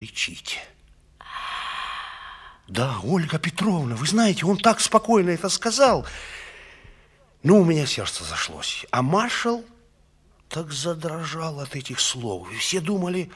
кричите. Да, Ольга Петровна, вы знаете, он так спокойно это сказал. Ну, у меня сердце зашлось. А маршал так задрожал от этих слов. И все думали,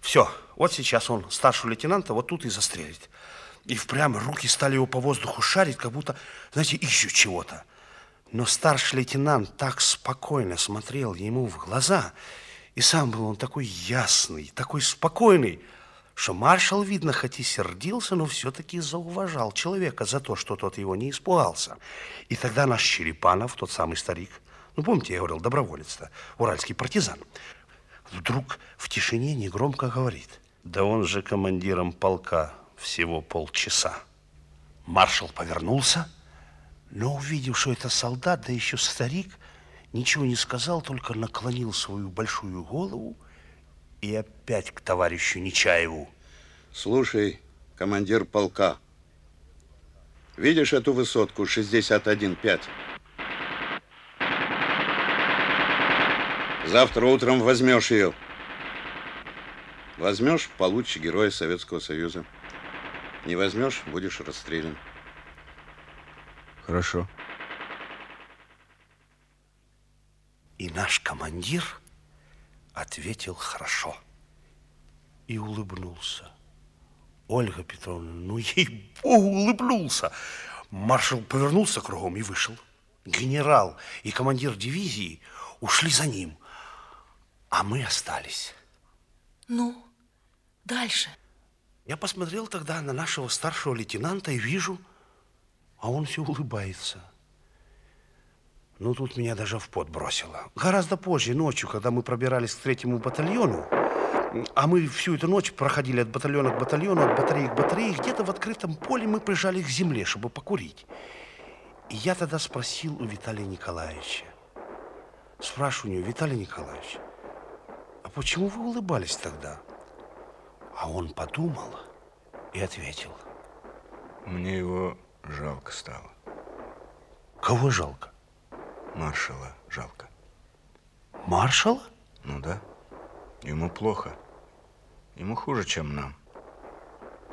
все, вот сейчас он старшего лейтенанта вот тут и застрелит. И впрямь руки стали его по воздуху шарить, как будто, знаете, ищут чего-то. Но старший лейтенант так спокойно смотрел ему в глаза, и сам был он такой ясный, такой спокойный, что маршал, видно, хоть и сердился, но все-таки зауважал человека за то, что тот его не испугался. И тогда наш Черепанов, тот самый старик, ну, помните, я говорил, доброволец-то, уральский партизан, вдруг в тишине негромко говорит, да он же командиром полка всего полчаса. Маршал повернулся, но увидев, что это солдат, да еще старик, ничего не сказал, только наклонил свою большую голову и опять к товарищу Нечаеву. Слушай, командир полка, видишь эту высотку 61,5? Завтра утром возьмешь ее. Возьмешь, получишь Героя Советского Союза. Не возьмешь, будешь расстрелян. Хорошо. И наш командир ответил хорошо и улыбнулся. Ольга Петровна, ну ей-богу, улыбнулся. Маршал повернулся кругом и вышел. Генерал и командир дивизии ушли за ним, а мы остались. Ну, дальше? Я посмотрел тогда на нашего старшего лейтенанта и вижу, а он все улыбается. Ну, тут меня даже в пот бросило. Гораздо позже, ночью, когда мы пробирались к третьему батальону, а мы всю эту ночь проходили от батальона к батальону, от батареи к батарее, где-то в открытом поле мы прижали к земле, чтобы покурить. И я тогда спросил у Виталия Николаевича. Спрашиваю у него, Виталий Николаевич, а почему вы улыбались тогда? А он подумал и ответил. Мне его жалко стало. Кого жалко? Маршала жалко. Маршала? Ну да. Ему плохо. Ему хуже, чем нам.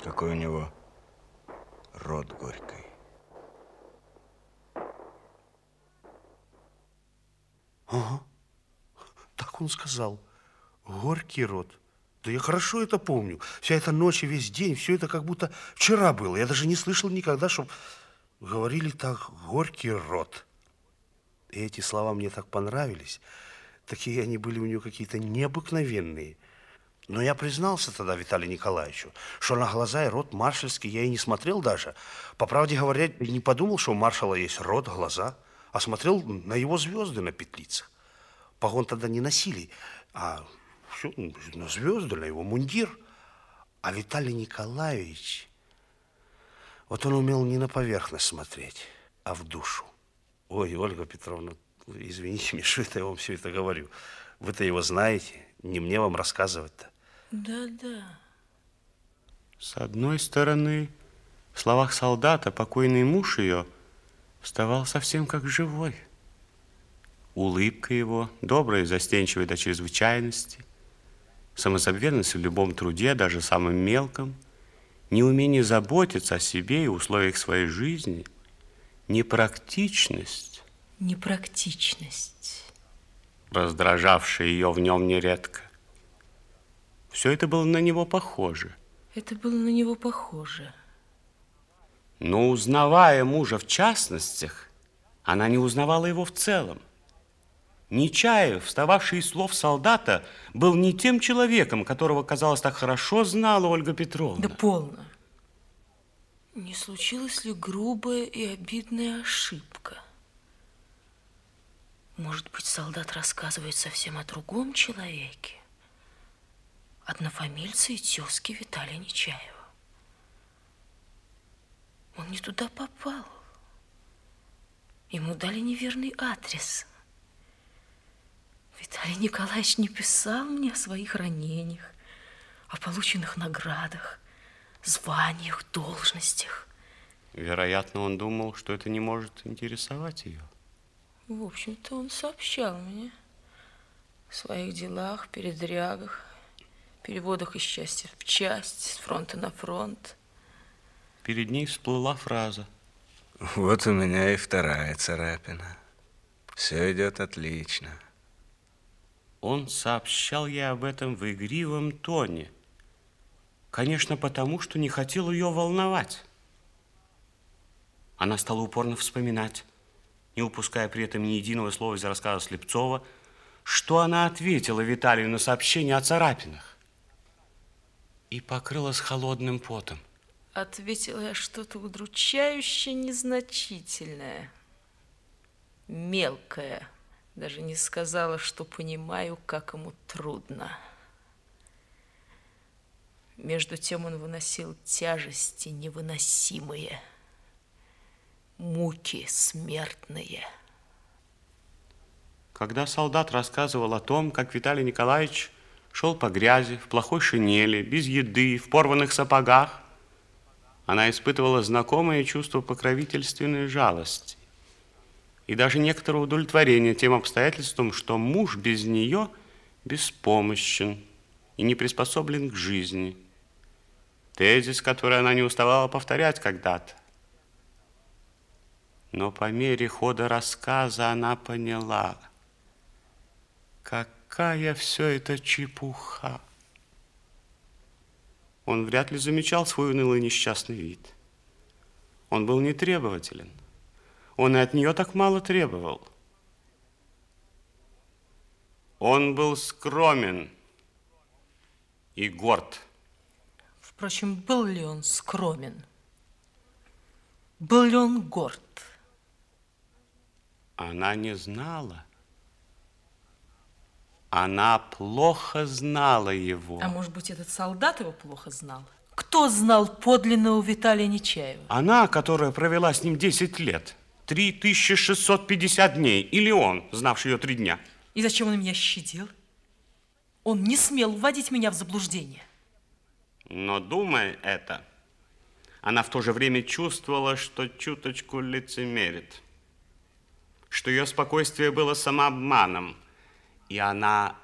Какой у него рот горький. Ага. Так он сказал. Горький рот. Да я хорошо это помню. Вся эта ночь и весь день, все это как будто вчера было. Я даже не слышал никогда, чтобы говорили так «горький рот». И эти слова мне так понравились. Такие они были у него какие-то необыкновенные. Но я признался тогда Виталию Николаевичу, что на глаза и рот маршальский я и не смотрел даже. По правде говоря, не подумал, что у маршала есть рот, глаза, а смотрел на его звезды на петлицах. Погон тогда не носили, а все на звезды, на его мундир. А Виталий Николаевич, вот он умел не на поверхность смотреть, а в душу. Ой, Ольга Петровна, извините меня, что это я вам все это говорю. Вы-то его знаете, не мне вам рассказывать-то. Да-да. С одной стороны, в словах солдата покойный муж ее вставал совсем как живой. Улыбка его, добрая и застенчивая до чрезвычайности, самозабвенность в любом труде, даже самом мелком, неумение заботиться о себе и условиях своей жизни, непрактичность. Непрактичность. Раздражавшая ее в нем нередко. Все это было на него похоже. Это было на него похоже. Но узнавая мужа в частностях, она не узнавала его в целом. Нечаев, встававший из слов солдата, был не тем человеком, которого, казалось, так хорошо знала Ольга Петровна. Да полно. Не случилась ли грубая и обидная ошибка? Может быть, солдат рассказывает совсем о другом человеке? Однофамильце и тезке Виталия Нечаева. Он не туда попал. Ему дали неверный адрес. Виталий Николаевич не писал мне о своих ранениях, о полученных наградах, званиях, должностях. Вероятно, он думал, что это не может интересовать ее. В общем-то, он сообщал мне о своих делах, передрягах, переводах из части в часть, с фронта на фронт. Перед ней всплыла фраза. Вот у меня и вторая царапина. Все идет отлично. Он сообщал ей об этом в игривом тоне. Конечно, потому, что не хотел ее волновать. Она стала упорно вспоминать, не упуская при этом ни единого слова из рассказа Слепцова, что она ответила Виталию на сообщение о царапинах. И покрылась холодным потом. Ответила я что-то удручающе незначительное, мелкое. Даже не сказала, что понимаю, как ему трудно. Между тем он выносил тяжести невыносимые, муки смертные. Когда солдат рассказывал о том, как Виталий Николаевич шел по грязи, в плохой шинели, без еды, в порванных сапогах, она испытывала знакомое чувство покровительственной жалости и даже некоторое удовлетворение тем обстоятельством, что муж без нее беспомощен и не приспособлен к жизни. Тезис, который она не уставала повторять когда-то. Но по мере хода рассказа она поняла, какая все это чепуха. Он вряд ли замечал свой унылый несчастный вид. Он был нетребователен. Он и от нее так мало требовал. Он был скромен и горд. Впрочем, был ли он скромен? Был ли он горд? Она не знала. Она плохо знала его. А может быть, этот солдат его плохо знал? Кто знал подлинного Виталия Нечаева? Она, которая провела с ним 10 лет, 3650 дней, или он, знавший ее три дня. И зачем он меня щадил? Он не смел вводить меня в заблуждение. Но думая это, она в то же время чувствовала, что чуточку лицемерит, что ее спокойствие было самообманом, и она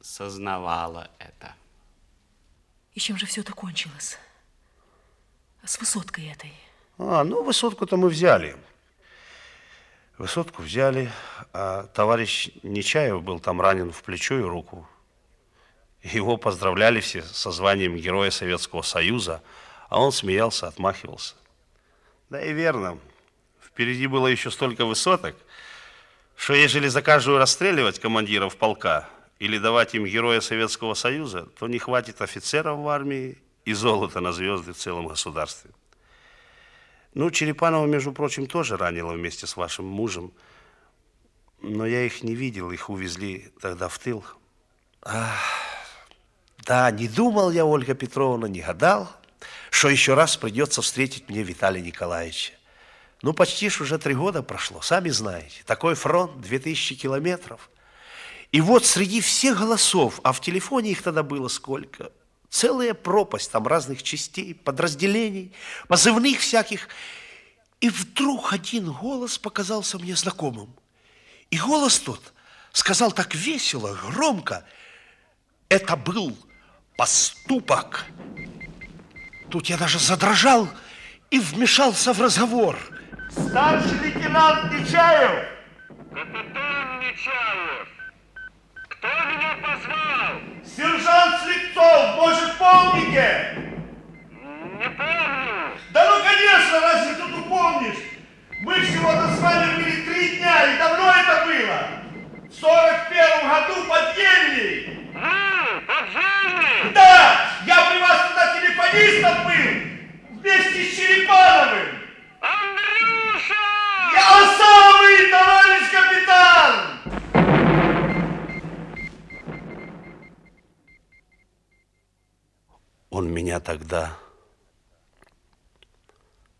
сознавала это. И чем же все это кончилось? С высоткой этой. А, ну, высотку-то мы взяли. Высотку взяли, а товарищ Нечаев был там ранен в плечо и руку. Его поздравляли все со званием Героя Советского Союза, а он смеялся, отмахивался. Да и верно, впереди было еще столько высоток, что ежели за каждую расстреливать командиров полка или давать им Героя Советского Союза, то не хватит офицеров в армии и золота на звезды в целом государстве. Ну, Черепанова, между прочим, тоже ранила вместе с вашим мужем, но я их не видел, их увезли тогда в тыл. Ах, да, не думал я, Ольга Петровна, не гадал, что еще раз придется встретить мне Виталия Николаевича. Ну, почти ж уже три года прошло, сами знаете. Такой фронт, 2000 километров. И вот среди всех голосов, а в телефоне их тогда было сколько? Целая пропасть там разных частей, подразделений, позывных всяких. И вдруг один голос показался мне знакомым. И голос тот сказал так весело, громко. Это был поступок. Тут я даже задрожал и вмешался в разговор – Старший лейтенант Нечаев! Капитан Нечаев! Кто меня позвал? Сержант Слепцов, может, помните? Не помню. Да ну, конечно, разве тут упомнишь? Мы всего-то с вами были три дня, и давно это было. В сорок первом году под Ельней. Вы, подземный? Да, я при вас телефонистом был, вместе с Черепановым. Андрюша! Я самый, товарищ капитан! Он меня тогда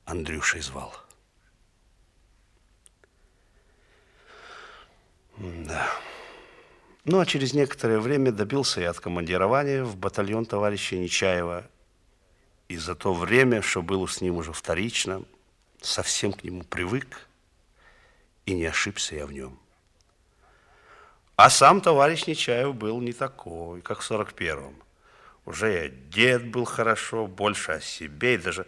Андрюшей звал. Да. Ну, а через некоторое время добился я откомандирования в батальон товарища Нечаева. И за то время, что был с ним уже вторично, совсем к нему привык, и не ошибся я в нем. А сам товарищ Нечаев был не такой, как в 41-м. Уже и одет был хорошо, больше о себе, и даже